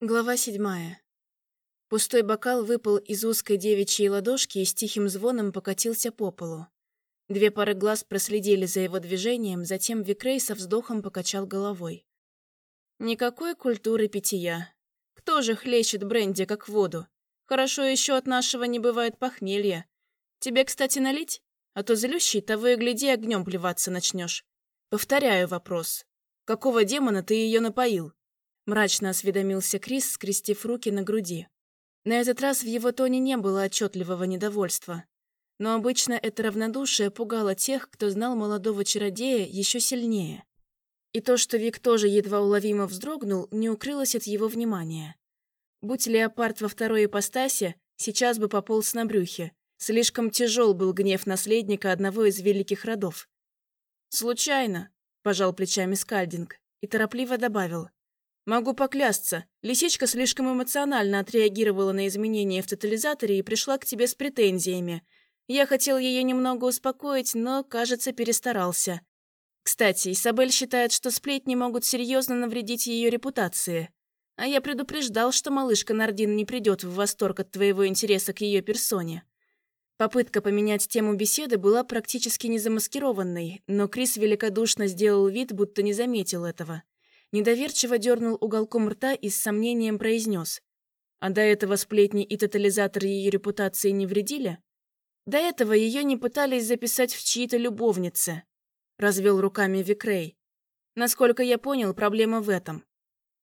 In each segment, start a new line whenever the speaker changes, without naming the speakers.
Глава седьмая. Пустой бокал выпал из узкой девичьей ладошки и с тихим звоном покатился по полу. Две пары глаз проследили за его движением, затем Викрей со вздохом покачал головой. «Никакой культуры питья. Кто же хлещет бренди, как воду? Хорошо еще от нашего не бывает похмелья. Тебе, кстати, налить? А то злющий того и гляди огнем плеваться начнешь. Повторяю вопрос. Какого демона ты ее напоил?» Мрачно осведомился Крис, скрестив руки на груди. На этот раз в его тоне не было отчетливого недовольства. Но обычно это равнодушие пугало тех, кто знал молодого чародея еще сильнее. И то, что Вик тоже едва уловимо вздрогнул, не укрылось от его внимания. Будь леопард во второй ипостаси, сейчас бы пополз на брюхе. Слишком тяжел был гнев наследника одного из великих родов. «Случайно», – пожал плечами Скальдинг и торопливо добавил. Могу поклясться, лисичка слишком эмоционально отреагировала на изменения в тотализаторе и пришла к тебе с претензиями. Я хотел ее немного успокоить, но, кажется, перестарался. Кстати, Исабель считает, что сплетни могут серьезно навредить ее репутации. А я предупреждал, что малышка Нардин не придет в восторг от твоего интереса к ее персоне. Попытка поменять тему беседы была практически незамаскированной, но Крис великодушно сделал вид, будто не заметил этого недоверчиво дернул уголком рта и с сомнением произнес. А до этого сплетни и тотализатор ее репутации не вредили? До этого ее не пытались записать в чьи-то любовницы. Развел руками Викрей. Насколько я понял, проблема в этом.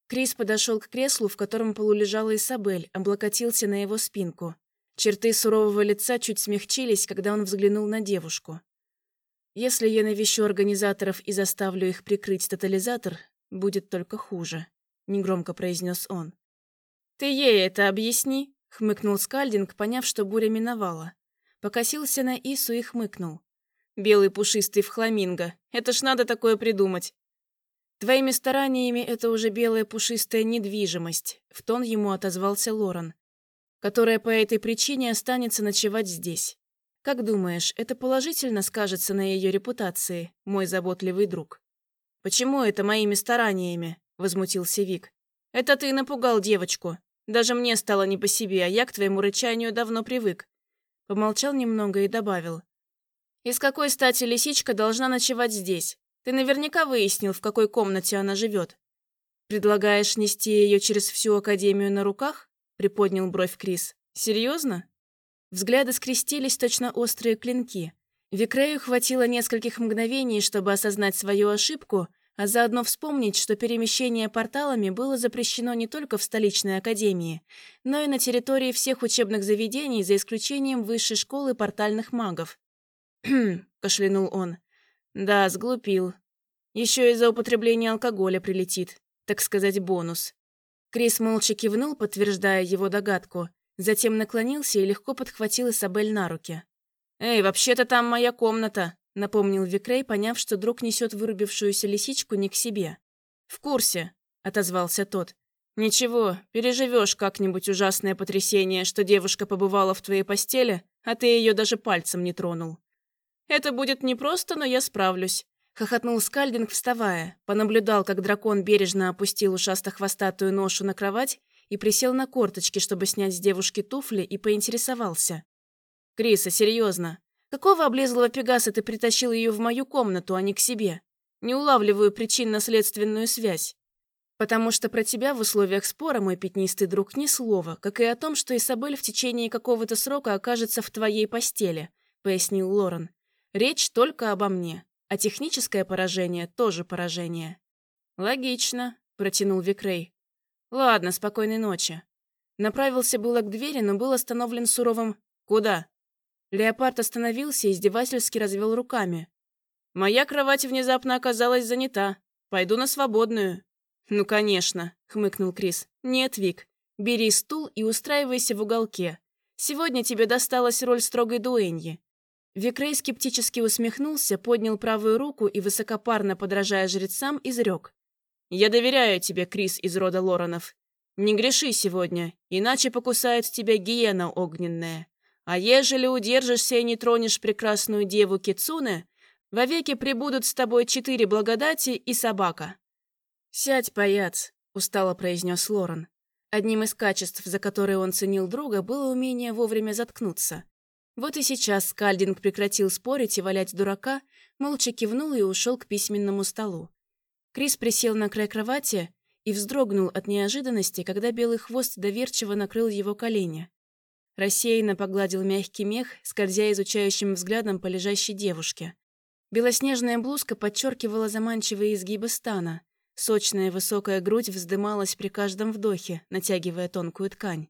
Крис подошел к креслу, в котором полулежала Исабель, облокотился на его спинку. Черты сурового лица чуть смягчились, когда он взглянул на девушку. «Если я навещу организаторов и заставлю их прикрыть тотализатор, будет только хуже», — негромко произнес он. «Ты ей это объясни», — хмыкнул Скальдинг, поняв, что буря миновала. Покосился на Ису и хмыкнул. «Белый пушистый в хламинго. Это ж надо такое придумать». «Твоими стараниями это уже белая пушистая недвижимость», — в тон ему отозвался Лорен, «которая по этой причине останется ночевать здесь. Как думаешь, это положительно скажется на ее репутации, мой заботливый друг?» «Почему это моими стараниями?» – возмутился Вик. «Это ты напугал девочку. Даже мне стало не по себе, а я к твоему рычанию давно привык». Помолчал немного и добавил. «Из какой стати лисичка должна ночевать здесь? Ты наверняка выяснил, в какой комнате она живет. Предлагаешь нести ее через всю Академию на руках?» – приподнял бровь Крис. «Серьезно?» Взгляды скрестились точно острые клинки. Викрею хватило нескольких мгновений, чтобы осознать свою ошибку, а заодно вспомнить, что перемещение порталами было запрещено не только в столичной академии, но и на территории всех учебных заведений, за исключением высшей школы портальных магов. «Хм», — кашлянул он. «Да, сглупил. Еще из-за употребления алкоголя прилетит, так сказать, бонус». Крис молча кивнул, подтверждая его догадку, затем наклонился и легко подхватил Исабель на руки. «Эй, вообще-то там моя комната», — напомнил Викрей, поняв, что друг несет вырубившуюся лисичку не к себе. «В курсе», — отозвался тот. «Ничего, переживешь как-нибудь ужасное потрясение, что девушка побывала в твоей постели, а ты ее даже пальцем не тронул». «Это будет непросто, но я справлюсь», — хохотнул Скальдинг, вставая, понаблюдал, как дракон бережно опустил ушасто-хвостатую ношу на кровать и присел на корточки, чтобы снять с девушки туфли, и поинтересовался. «Криса, серьезно. Какого облезлого пегаса ты притащил ее в мою комнату, а не к себе? Не улавливаю причинно-следственную связь. Потому что про тебя в условиях спора, мой пятнистый друг, ни слова, как и о том, что Исабель в течение какого-то срока окажется в твоей постели», — пояснил Лорен. «Речь только обо мне, а техническое поражение тоже поражение». «Логично», — протянул Викрей. «Ладно, спокойной ночи». Направился было к двери, но был остановлен суровым «Куда?» Леопард остановился и издевательски развел руками. «Моя кровать внезапно оказалась занята. Пойду на свободную». «Ну, конечно», — хмыкнул Крис. «Нет, Вик. Бери стул и устраивайся в уголке. Сегодня тебе досталась роль строгой дуэньи». Викрей скептически усмехнулся, поднял правую руку и, высокопарно подражая жрецам, изрек. «Я доверяю тебе, Крис из рода Лоранов. Не греши сегодня, иначе покусает тебя гиена огненная. А ежели удержишься и не тронешь прекрасную деву Кицуне, вовеки прибудут с тобой четыре благодати и собака». «Сядь, паяц», — устало произнес Лорен. Одним из качеств, за которые он ценил друга, было умение вовремя заткнуться. Вот и сейчас Скальдинг прекратил спорить и валять дурака, молча кивнул и ушел к письменному столу. Крис присел на край кровати и вздрогнул от неожиданности, когда белый хвост доверчиво накрыл его колени. Рассеянно погладил мягкий мех, скользя изучающим взглядом по лежащей девушке. Белоснежная блузка подчеркивала заманчивые изгибы стана – Сочная высокая грудь вздымалась при каждом вдохе, натягивая тонкую ткань.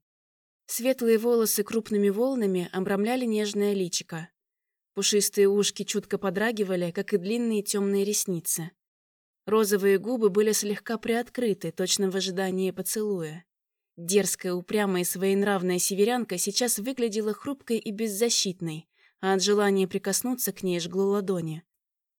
Светлые волосы крупными волнами обрамляли нежное личико. Пушистые ушки чутко подрагивали, как и длинные темные ресницы. Розовые губы были слегка приоткрыты, точно в ожидании поцелуя. Дерзкая, упрямая и своенравная северянка сейчас выглядела хрупкой и беззащитной, а от желания прикоснуться к ней жгло ладони.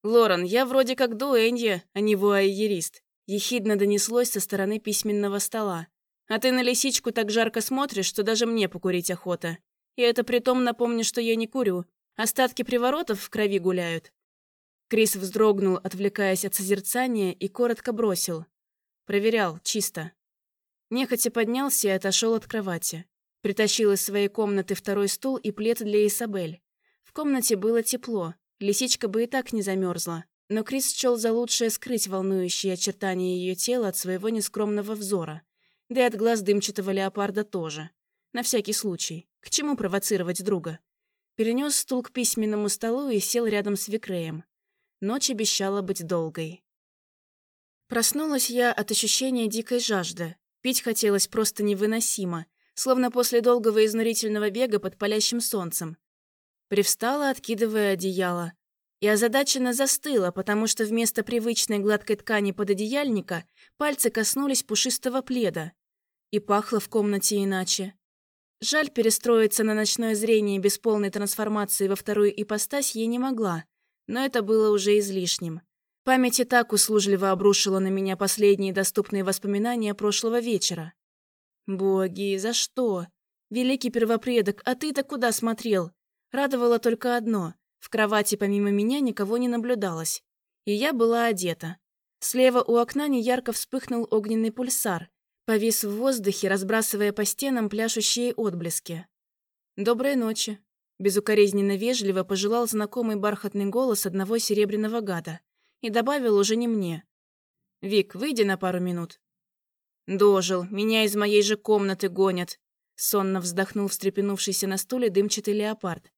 «Лорен, я вроде как дуэнья, а не вуайерист. Ехидно донеслось со стороны письменного стола. «А ты на лисичку так жарко смотришь, что даже мне покурить охота. И это при том напомни, что я не курю. Остатки приворотов в крови гуляют». Крис вздрогнул, отвлекаясь от созерцания, и коротко бросил. Проверял, чисто. Нехотя поднялся и отошел от кровати. Притащил из своей комнаты второй стул и плед для Исабель. В комнате было тепло, лисичка бы и так не замерзла. Но Крис счел за лучшее скрыть волнующие очертания ее тела от своего нескромного взора. Да и от глаз дымчатого леопарда тоже. На всякий случай. К чему провоцировать друга? Перенес стул к письменному столу и сел рядом с Викреем. Ночь обещала быть долгой. Проснулась я от ощущения дикой жажды. Пить хотелось просто невыносимо, словно после долгого изнурительного бега под палящим солнцем. Привстала, откидывая одеяло, и озадаченно застыла, потому что вместо привычной гладкой ткани пододеяльника пальцы коснулись пушистого пледа. И пахло в комнате иначе. Жаль, перестроиться на ночное зрение без полной трансформации во вторую ипостась я не могла, но это было уже излишним. Память и так услужливо обрушила на меня последние доступные воспоминания прошлого вечера. Боги, за что? Великий первопредок, а ты-то куда смотрел? Радовало только одно — в кровати помимо меня никого не наблюдалось, и я была одета. Слева у окна неярко вспыхнул огненный пульсар, повис в воздухе, разбрасывая по стенам пляшущие отблески. «Доброй ночи», — безукоризненно вежливо пожелал знакомый бархатный голос одного серебряного гада и добавил уже не мне. «Вик, выйди на пару минут». «Дожил, меня из моей же комнаты гонят», — сонно вздохнул встрепенувшийся на стуле дымчатый леопард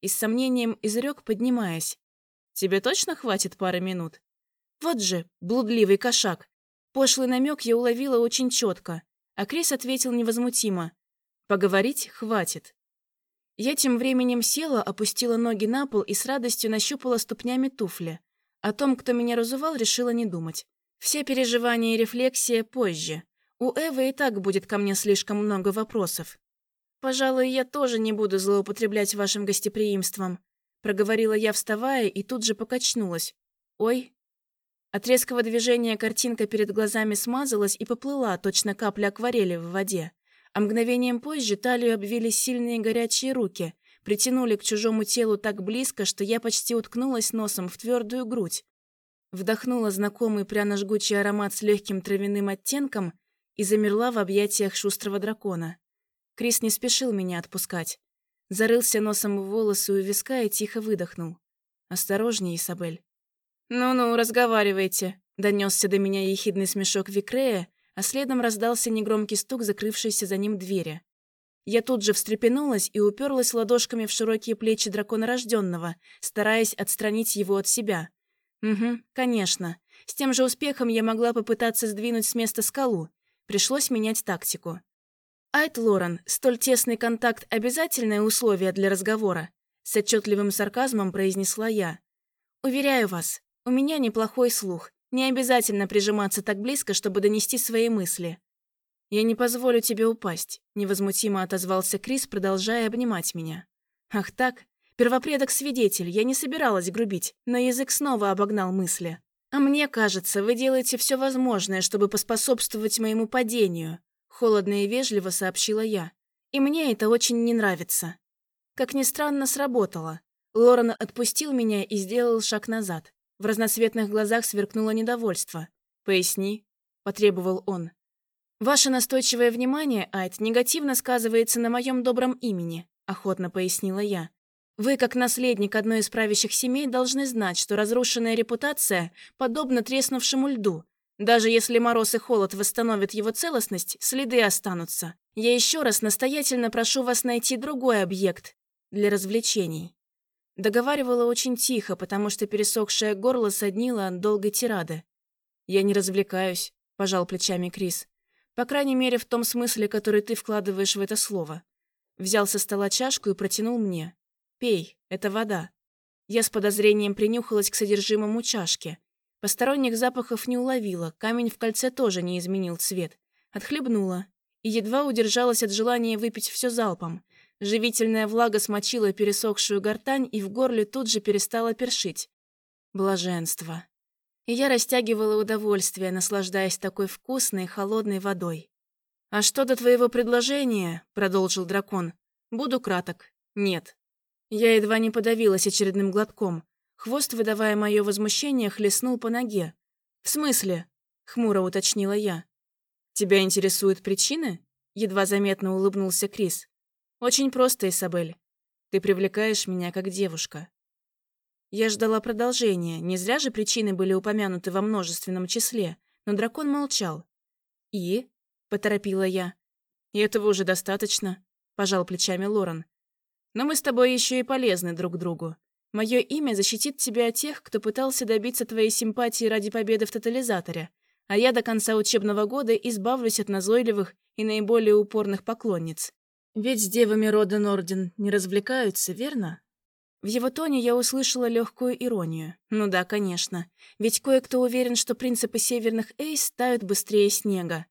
и с сомнением изрек, поднимаясь. «Тебе точно хватит пары минут?» «Вот же, блудливый кошак!» Пошлый намек я уловила очень четко, а Крис ответил невозмутимо. «Поговорить хватит». Я тем временем села, опустила ноги на пол и с радостью нащупала ступнями туфли. О том, кто меня разувал, решила не думать. Все переживания и рефлексия позже. У Эвы и так будет ко мне слишком много вопросов. «Пожалуй, я тоже не буду злоупотреблять вашим гостеприимством», проговорила я, вставая, и тут же покачнулась. «Ой». От резкого движения картинка перед глазами смазалась и поплыла, точно капля акварели в воде. А мгновением позже талию обвили сильные горячие руки, притянули к чужому телу так близко, что я почти уткнулась носом в твердую грудь. Вдохнула знакомый пряно-жгучий аромат с легким травяным оттенком и замерла в объятиях шустрого дракона. Крис не спешил меня отпускать. Зарылся носом в волосы у виска и тихо выдохнул. «Осторожнее, Исабель». «Ну-ну, разговаривайте», — донесся до меня ехидный смешок Викрея, а следом раздался негромкий стук закрывшейся за ним двери. Я тут же встрепенулась и уперлась ладошками в широкие плечи дракона рожденного, стараясь отстранить его от себя. Угу, конечно. С тем же успехом я могла попытаться сдвинуть с места скалу. Пришлось менять тактику. «Айт Лорен, столь тесный контакт – обязательное условие для разговора», с отчетливым сарказмом произнесла я. «Уверяю вас, у меня неплохой слух. Не обязательно прижиматься так близко, чтобы донести свои мысли». «Я не позволю тебе упасть», – невозмутимо отозвался Крис, продолжая обнимать меня. «Ах так? Первопредок-свидетель, я не собиралась грубить, но язык снова обогнал мысли. А мне кажется, вы делаете все возможное, чтобы поспособствовать моему падению. Холодно и вежливо сообщила я. И мне это очень не нравится. Как ни странно, сработало. Лорен отпустил меня и сделал шаг назад. В разноцветных глазах сверкнуло недовольство. «Поясни», — потребовал он. «Ваше настойчивое внимание, Айд, негативно сказывается на моем добром имени», — охотно пояснила я. «Вы, как наследник одной из правящих семей, должны знать, что разрушенная репутация подобна треснувшему льду. Даже если мороз и холод восстановят его целостность, следы останутся. Я еще раз настоятельно прошу вас найти другой объект для развлечений». Договаривала очень тихо, потому что пересохшее горло соднило от долгой тирады. «Я не развлекаюсь», — пожал плечами Крис. По крайней мере, в том смысле, который ты вкладываешь в это слово. Взял со стола чашку и протянул мне. «Пей, это вода». Я с подозрением принюхалась к содержимому чашки. Посторонних запахов не уловила, камень в кольце тоже не изменил цвет. Отхлебнула. И едва удержалась от желания выпить все залпом. Живительная влага смочила пересохшую гортань, и в горле тут же перестала першить. Блаженство и я растягивала удовольствие, наслаждаясь такой вкусной холодной водой. «А что до твоего предложения?» — продолжил дракон. «Буду краток. Нет». Я едва не подавилась очередным глотком. Хвост, выдавая мое возмущение, хлестнул по ноге. «В смысле?» — хмуро уточнила я. «Тебя интересуют причины?» — едва заметно улыбнулся Крис. «Очень просто, Исабель. Ты привлекаешь меня как девушка. Я ждала продолжения, не зря же причины были упомянуты во множественном числе, но дракон молчал. «И?» — поторопила я. «И этого уже достаточно», — пожал плечами Лорен. «Но мы с тобой еще и полезны друг другу. Мое имя защитит тебя от тех, кто пытался добиться твоей симпатии ради победы в тотализаторе, а я до конца учебного года избавлюсь от назойливых и наиболее упорных поклонниц. Ведь с девами рода Норден не развлекаются, верно?» В его тоне я услышала легкую иронию. Ну да, конечно. Ведь кое-кто уверен, что принципы северных Эйс тают быстрее снега.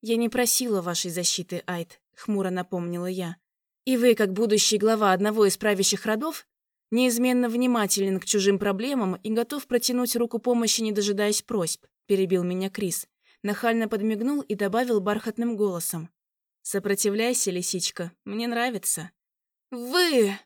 «Я не просила вашей защиты, Айд», — хмуро напомнила я. «И вы, как будущий глава одного из правящих родов, неизменно внимателен к чужим проблемам и готов протянуть руку помощи, не дожидаясь просьб», — перебил меня Крис. Нахально подмигнул и добавил бархатным голосом. «Сопротивляйся, лисичка, мне нравится». «Вы!»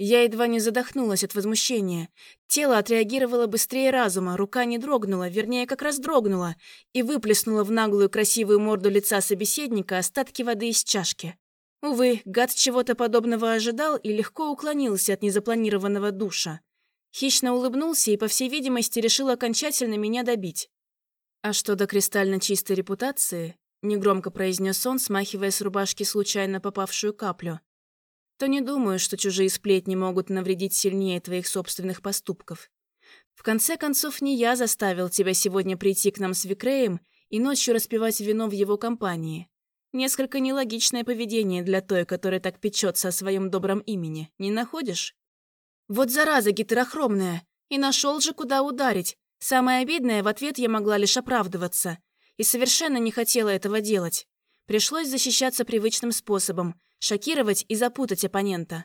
Я едва не задохнулась от возмущения. Тело отреагировало быстрее разума, рука не дрогнула, вернее, как раз дрогнула, и выплеснула в наглую красивую морду лица собеседника остатки воды из чашки. Увы, гад чего-то подобного ожидал и легко уклонился от незапланированного душа. Хищно улыбнулся и, по всей видимости, решил окончательно меня добить. «А что до кристально чистой репутации?» — негромко произнес он, смахивая с рубашки случайно попавшую каплю то не думаю, что чужие сплетни могут навредить сильнее твоих собственных поступков. В конце концов, не я заставил тебя сегодня прийти к нам с Викреем и ночью распивать вино в его компании. Несколько нелогичное поведение для той, которая так печется о своем добром имени, не находишь? Вот зараза гетерохромная, и нашел же, куда ударить. Самое обидное, в ответ я могла лишь оправдываться. И совершенно не хотела этого делать. Пришлось защищаться привычным способом, шокировать и запутать оппонента.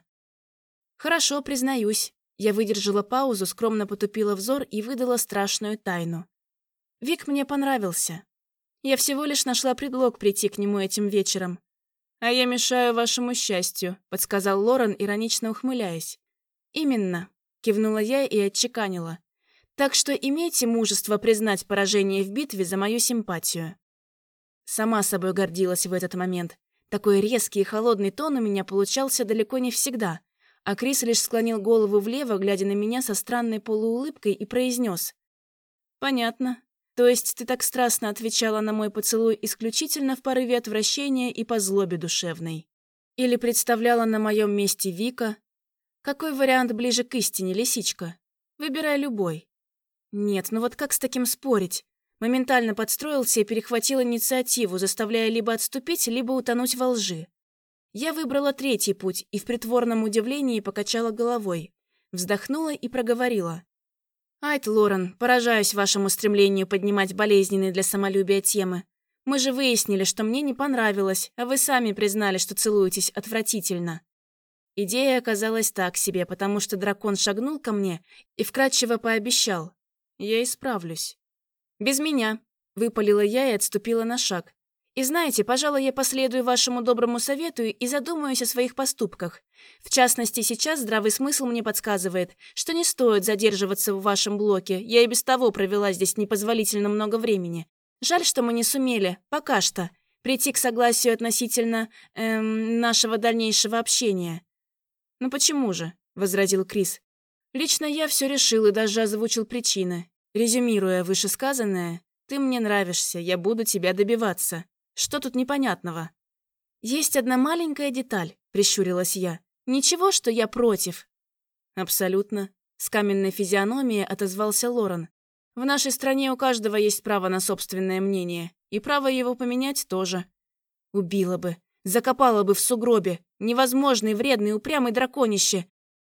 Хорошо, признаюсь. Я выдержала паузу, скромно потупила взор и выдала страшную тайну. Вик мне понравился. Я всего лишь нашла предлог прийти к нему этим вечером. «А я мешаю вашему счастью», — подсказал Лорен, иронично ухмыляясь. «Именно», — кивнула я и отчеканила. «Так что имейте мужество признать поражение в битве за мою симпатию». Сама собой гордилась в этот момент. Такой резкий и холодный тон у меня получался далеко не всегда. А Крис лишь склонил голову влево, глядя на меня со странной полуулыбкой, и произнес: «Понятно. То есть ты так страстно отвечала на мой поцелуй исключительно в порыве отвращения и по злобе душевной? Или представляла на моем месте Вика? Какой вариант ближе к истине, лисичка? Выбирай любой». «Нет, ну вот как с таким спорить? Моментально подстроился и перехватил инициативу, заставляя либо отступить, либо утонуть во лжи. Я выбрала третий путь и в притворном удивлении покачала головой. Вздохнула и проговорила. «Айт, Лорен, поражаюсь вашему стремлению поднимать болезненные для самолюбия темы. Мы же выяснили, что мне не понравилось, а вы сами признали, что целуетесь отвратительно». Идея оказалась так себе, потому что дракон шагнул ко мне и вкратчиво пообещал. «Я исправлюсь». «Без меня», — выпалила я и отступила на шаг. «И знаете, пожалуй, я последую вашему доброму совету и задумаюсь о своих поступках. В частности, сейчас здравый смысл мне подсказывает, что не стоит задерживаться в вашем блоке, я и без того провела здесь непозволительно много времени. Жаль, что мы не сумели, пока что, прийти к согласию относительно эм, нашего дальнейшего общения». «Ну почему же?» — возразил Крис. «Лично я все решил и даже озвучил причины. Резюмируя вышесказанное, ты мне нравишься, я буду тебя добиваться. Что тут непонятного?» «Есть одна маленькая деталь», — прищурилась я. «Ничего, что я против». «Абсолютно», — с каменной физиономией отозвался Лорен. «В нашей стране у каждого есть право на собственное мнение, и право его поменять тоже». «Убила бы, закопала бы в сугробе, невозможный, вредный, упрямый драконище.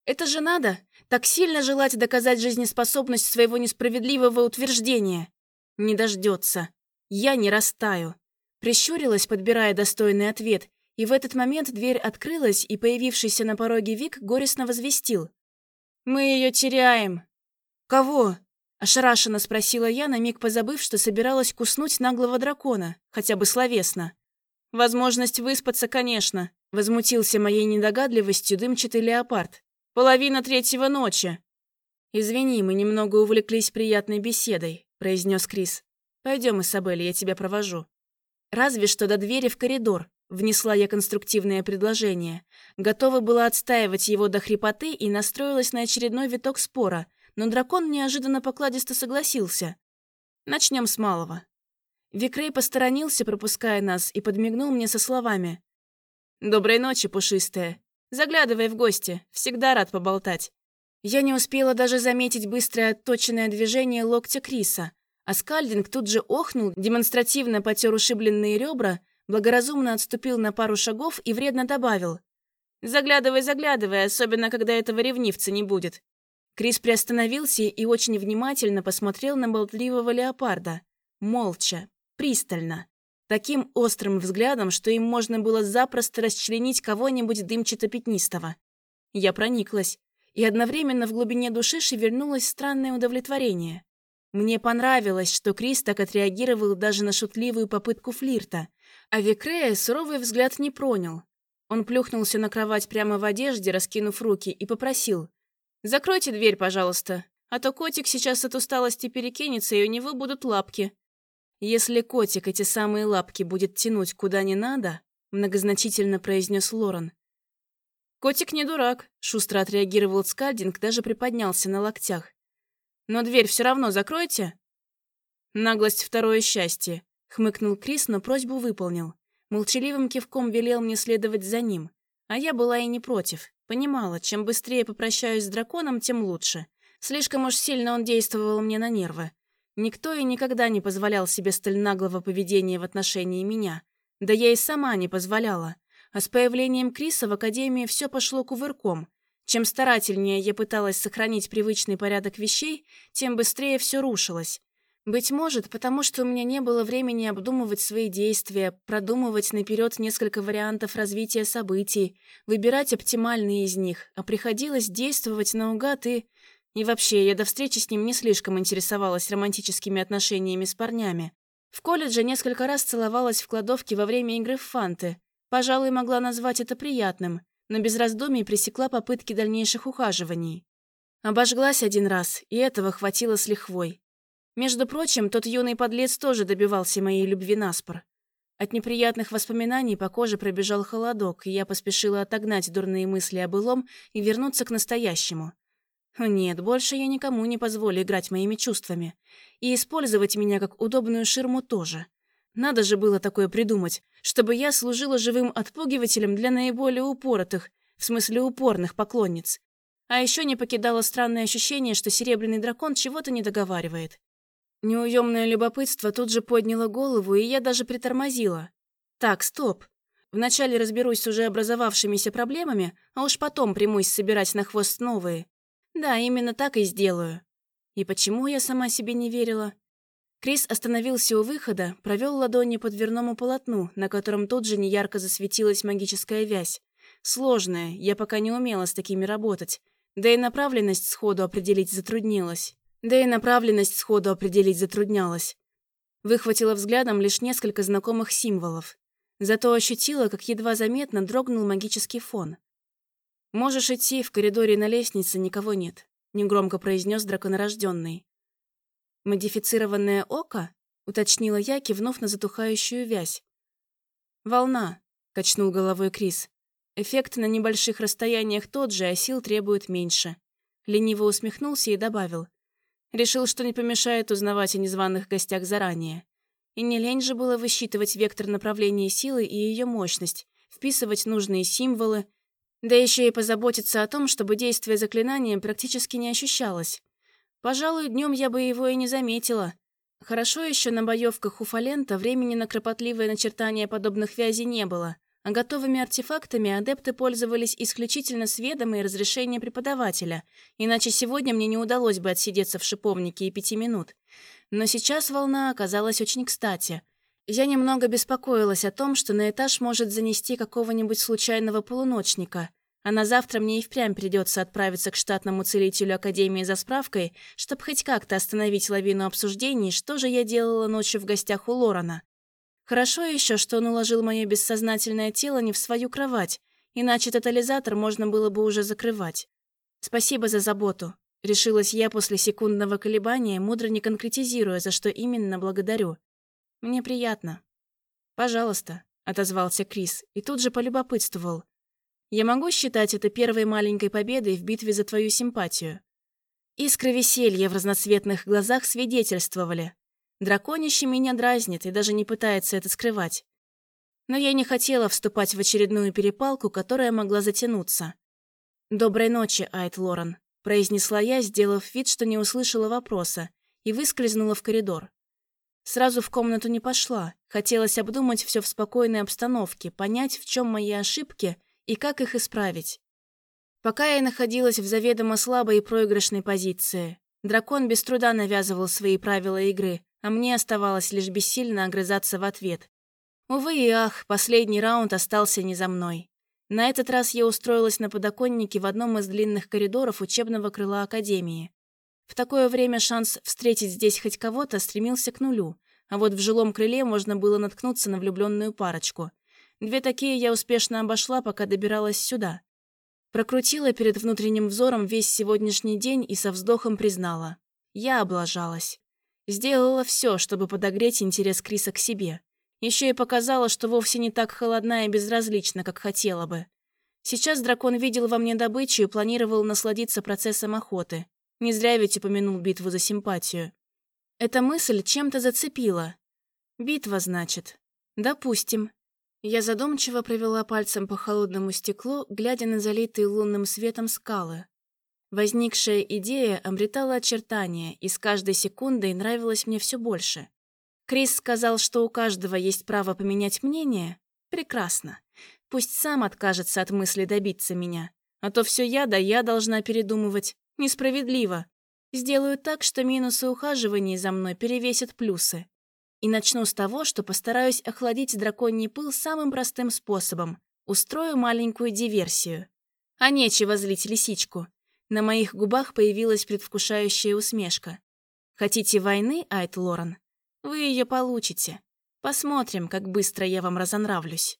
Это же надо, так сильно желать доказать жизнеспособность своего несправедливого утверждения. Не дождется. Я не растаю». Прищурилась, подбирая достойный ответ, и в этот момент дверь открылась, и появившийся на пороге Вик горестно возвестил. «Мы ее теряем». «Кого?» – ошарашенно спросила я, на миг позабыв, что собиралась куснуть наглого дракона, хотя бы словесно. «Возможность выспаться, конечно», – возмутился моей недогадливостью дымчатый леопард. «Половина третьего ночи». «Извини, мы немного увлеклись приятной беседой», – произнес Крис. «Пойдем, Isabель, я тебя провожу». Разве что до двери в коридор, внесла я конструктивное предложение. Готова была отстаивать его до хрипоты и настроилась на очередной виток спора, но дракон неожиданно покладисто согласился. Начнем с малого. Викрей посторонился, пропуская нас, и подмигнул мне со словами. «Доброй ночи, пушистая. Заглядывай в гости, всегда рад поболтать». Я не успела даже заметить быстрое отточенное движение локтя Криса, а Скальдинг тут же охнул, демонстративно потер ушибленные ребра, благоразумно отступил на пару шагов и вредно добавил. «Заглядывай, заглядывай, особенно когда этого ревнивца не будет». Крис приостановился и очень внимательно посмотрел на болтливого леопарда. Молча, пристально. Таким острым взглядом, что им можно было запросто расчленить кого-нибудь дымчато-пятнистого. Я прониклась, и одновременно в глубине души шевельнулось странное удовлетворение. Мне понравилось, что Крис так отреагировал даже на шутливую попытку флирта, а Викрея суровый взгляд не пронял. Он плюхнулся на кровать прямо в одежде, раскинув руки, и попросил. «Закройте дверь, пожалуйста, а то котик сейчас от усталости перекинется, и у него будут лапки». «Если котик эти самые лапки будет тянуть куда не надо», многозначительно произнес Лорен. «Котик не дурак», — шустро отреагировал Скальдинг, даже приподнялся на локтях. Но дверь все равно закройте». «Наглость — второе счастье», — хмыкнул Крис, но просьбу выполнил. Молчаливым кивком велел мне следовать за ним. А я была и не против. Понимала, чем быстрее попрощаюсь с драконом, тем лучше. Слишком уж сильно он действовал мне на нервы. Никто и никогда не позволял себе столь наглого поведения в отношении меня. Да я и сама не позволяла. А с появлением Криса в Академии все пошло кувырком. Чем старательнее я пыталась сохранить привычный порядок вещей, тем быстрее все рушилось. Быть может, потому что у меня не было времени обдумывать свои действия, продумывать наперед несколько вариантов развития событий, выбирать оптимальные из них, а приходилось действовать наугад и... И вообще, я до встречи с ним не слишком интересовалась романтическими отношениями с парнями. В колледже несколько раз целовалась в кладовке во время игры в фанты. Пожалуй, могла назвать это приятным но без раздумий пресекла попытки дальнейших ухаживаний. Обожглась один раз, и этого хватило с лихвой. Между прочим, тот юный подлец тоже добивался моей любви наспор. От неприятных воспоминаний по коже пробежал холодок, и я поспешила отогнать дурные мысли о былом и вернуться к настоящему. Нет, больше я никому не позволю играть моими чувствами. И использовать меня как удобную ширму тоже. Надо же было такое придумать, чтобы я служила живым отпугивателем для наиболее упоротых, в смысле упорных поклонниц. А еще не покидало странное ощущение, что серебряный дракон чего-то не договаривает. Неуемное любопытство тут же подняло голову, и я даже притормозила. Так, стоп. Вначале разберусь с уже образовавшимися проблемами, а уж потом примусь собирать на хвост новые. Да, именно так и сделаю. И почему я сама себе не верила? Крис остановился у выхода, провел ладони по дверному полотну, на котором тут же неярко засветилась магическая вязь. Сложная, я пока не умела с такими работать. Да и направленность сходу определить затруднилась. Да и направленность сходу определить затруднялась. Выхватила взглядом лишь несколько знакомых символов. Зато ощутила, как едва заметно дрогнул магический фон. «Можешь идти, в коридоре на лестнице никого нет», — негромко произнес драконорожденный. «Модифицированное око?» — уточнила я, кивнув на затухающую вязь. «Волна», — качнул головой Крис. «Эффект на небольших расстояниях тот же, а сил требует меньше». Лениво усмехнулся и добавил. Решил, что не помешает узнавать о незваных гостях заранее. И не лень же было высчитывать вектор направления силы и ее мощность, вписывать нужные символы, да еще и позаботиться о том, чтобы действие заклинания практически не ощущалось. Пожалуй, днем я бы его и не заметила. Хорошо еще на боевках у Фалента времени на кропотливое начертание подобных вязей не было, а готовыми артефактами адепты пользовались исключительно с ведома и разрешения преподавателя, иначе сегодня мне не удалось бы отсидеться в шиповнике и пяти минут. Но сейчас волна оказалась очень кстати. Я немного беспокоилась о том, что на этаж может занести какого-нибудь случайного полуночника, а на завтра мне и впрямь придется отправиться к штатному целителю Академии за справкой, чтобы хоть как-то остановить лавину обсуждений, что же я делала ночью в гостях у Лорана. Хорошо еще, что он уложил мое бессознательное тело не в свою кровать, иначе тотализатор можно было бы уже закрывать. Спасибо за заботу. Решилась я после секундного колебания, мудро не конкретизируя, за что именно благодарю. Мне приятно. Пожалуйста, отозвался Крис и тут же полюбопытствовал. Я могу считать это первой маленькой победой в битве за твою симпатию. Искры веселья в разноцветных глазах свидетельствовали. Драконище меня дразнит и даже не пытается это скрывать. Но я не хотела вступать в очередную перепалку, которая могла затянуться. «Доброй ночи, Айт Лорен», — произнесла я, сделав вид, что не услышала вопроса, и выскользнула в коридор. Сразу в комнату не пошла. Хотелось обдумать все в спокойной обстановке, понять, в чем мои ошибки и как их исправить. Пока я находилась в заведомо слабой и проигрышной позиции, дракон без труда навязывал свои правила игры, а мне оставалось лишь бессильно огрызаться в ответ. Увы и ах, последний раунд остался не за мной. На этот раз я устроилась на подоконнике в одном из длинных коридоров учебного крыла Академии. В такое время шанс встретить здесь хоть кого-то стремился к нулю, а вот в жилом крыле можно было наткнуться на влюбленную парочку – Две такие я успешно обошла, пока добиралась сюда. Прокрутила перед внутренним взором весь сегодняшний день и со вздохом признала. Я облажалась. Сделала все, чтобы подогреть интерес Криса к себе. Еще и показала, что вовсе не так холодна и безразлична, как хотела бы. Сейчас дракон видел во мне добычу и планировал насладиться процессом охоты. Не зря ведь упомянул битву за симпатию. Эта мысль чем-то зацепила. Битва, значит. Допустим. Я задумчиво провела пальцем по холодному стеклу, глядя на залитые лунным светом скалы. Возникшая идея обретала очертания, и с каждой секундой нравилась мне все больше. Крис сказал, что у каждого есть право поменять мнение. Прекрасно. Пусть сам откажется от мысли добиться меня. А то все я да я должна передумывать. Несправедливо. Сделаю так, что минусы ухаживания за мной перевесят плюсы. И начну с того, что постараюсь охладить драконий пыл самым простым способом. Устрою маленькую диверсию. А нечего злить лисичку. На моих губах появилась предвкушающая усмешка. Хотите войны, Айт Лорен? Вы ее получите. Посмотрим, как быстро я вам разонравлюсь.